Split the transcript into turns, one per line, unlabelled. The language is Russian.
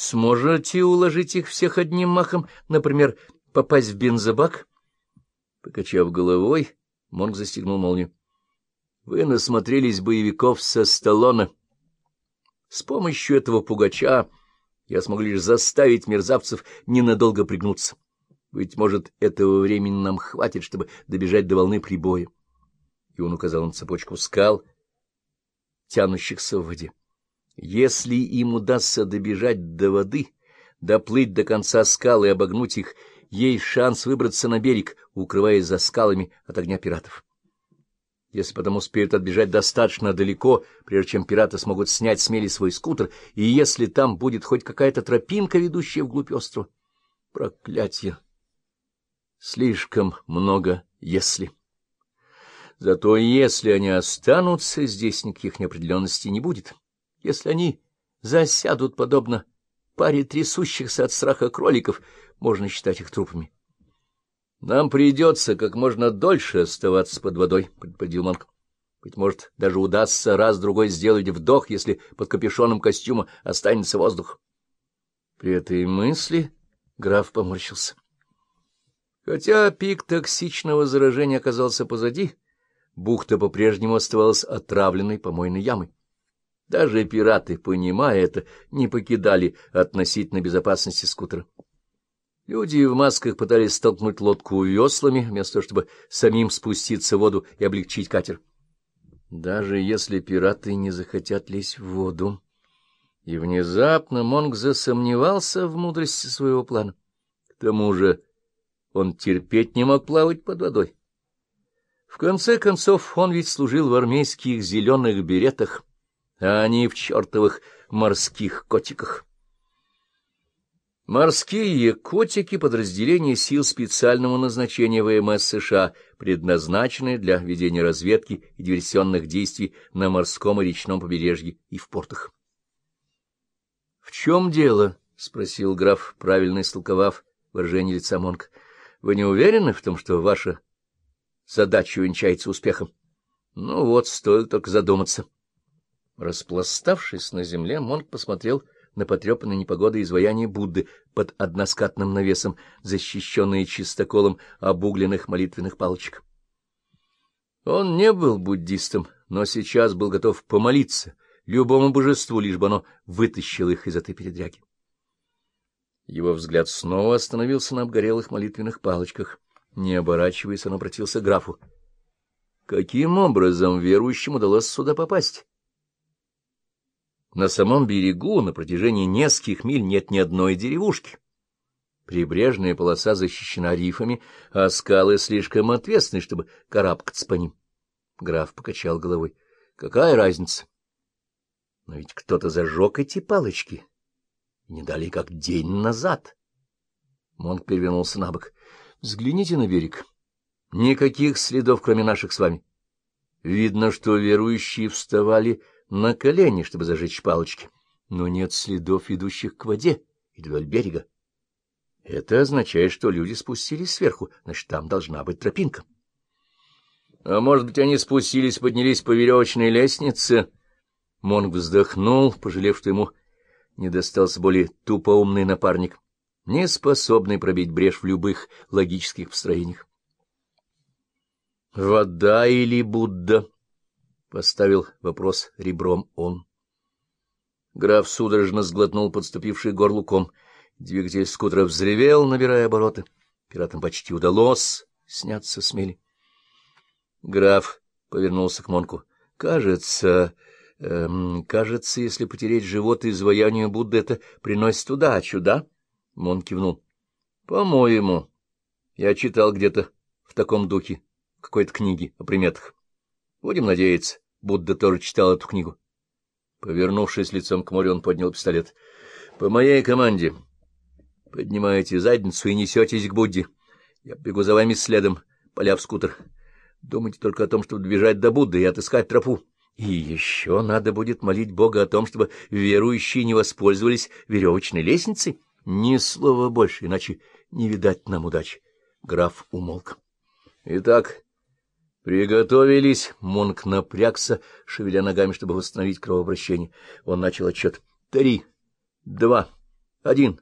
Сможете уложить их всех одним махом, например, попасть в бензобак? Покачав головой, Монг застегнул молнию. — Вы насмотрелись боевиков со Сталлоне. С помощью этого пугача я смогу лишь заставить мерзавцев ненадолго пригнуться. Быть может, этого времени нам хватит, чтобы добежать до волны прибоя. И он указал на цепочку скал, тянущихся в воде. Если им удастся добежать до воды, доплыть до конца скал и обогнуть их, есть шанс выбраться на берег, укрываясь за скалами от огня пиратов. Если потом успеют отбежать достаточно далеко, прежде чем пираты смогут снять с мели свой скутер, и если там будет хоть какая-то тропинка, ведущая вглубь острова. Проклятье! Слишком много «если». Зато если они останутся, здесь никаких неопределенностей не будет. Если они засядут, подобно паре трясущихся от страха кроликов, можно считать их трупами. — Нам придется как можно дольше оставаться под водой, — предупредил Монк. — Быть может, даже удастся раз-другой сделать вдох, если под капюшоном костюма останется воздух. При этой мысли граф поморщился. Хотя пик токсичного заражения оказался позади, бухта по-прежнему оставалась отравленной помойной ямой. Даже пираты, понимая это, не покидали относительно безопасности скутера. Люди в масках пытались столкнуть лодку веслами, вместо того, чтобы самим спуститься в воду и облегчить катер. Даже если пираты не захотят лезть в воду. И внезапно Монг засомневался в мудрости своего плана. К тому же он терпеть не мог плавать под водой. В конце концов, он ведь служил в армейских зеленых беретах, а не в чертовых морских котиках. Морские котики — подразделения сил специального назначения ВМС США, предназначенные для ведения разведки и диверсионных действий на морском и речном побережье и в портах. — В чем дело? — спросил граф, правильно истолковав выражение лица Монка. — Вы не уверены в том, что ваша задача увенчается успехом? Ну вот, стоит только задуматься. Распластавшись на земле, Монк посмотрел на потрепанное непогодой изваяние Будды под односкатным навесом, защищенное чистоколом обугленных молитвенных палочек. Он не был буддистом, но сейчас был готов помолиться любому божеству, лишь бы оно вытащило их из этой передряги. Его взгляд снова остановился на обгорелых молитвенных палочках. Не оборачиваясь, он обратился к графу. — Каким образом верующим удалось сюда попасть? На самом берегу на протяжении нескольких миль нет ни одной деревушки. Прибрежная полоса защищена рифами, а скалы слишком ответственны, чтобы карабкаться по ним. Граф покачал головой. Какая разница? Но ведь кто-то зажег эти палочки. Не дали как день назад. Монк перевернулся на бок. Взгляните на берег. Никаких следов, кроме наших с вами. Видно, что верующие вставали на колени, чтобы зажечь палочки, но нет следов, ведущих к воде и вдоль берега. Это означает, что люди спустились сверху, значит, там должна быть тропинка. А может быть, они спустились, поднялись по веревочной лестнице? Монг вздохнул, пожалев, что ему не достался более тупоумный напарник, не способный пробить брешь в любых логических построениях. Вода или Будда? — поставил вопрос ребром он. Граф судорожно сглотнул подступивший горлуком. Двигатель скутера взревел, набирая обороты. Пиратам почти удалось сняться с мели. Граф повернулся к Монку. — Кажется, эм, кажется, если потереть живот изваянию Будды, это приносит удачу, да? Мон кивнул. — По-моему, я читал где-то в таком духе какой-то книги о приметах. Будем надеяться, Будда тоже читал эту книгу. Повернувшись лицом к морю, он поднял пистолет. — По моей команде. Поднимаете задницу и несетесь к Будде. Я бегу за вами следом, поляв скутер. Думайте только о том, чтобы добежать до Будды и отыскать тропу. И еще надо будет молить Бога о том, чтобы верующие не воспользовались веревочной лестницей. Ни слова больше, иначе не видать нам удачи. Граф умолк. — Итак, «Приготовились!» — Монк напрягся, шевеля ногами, чтобы восстановить кровообращение. Он начал отчет. «Три, два, Один.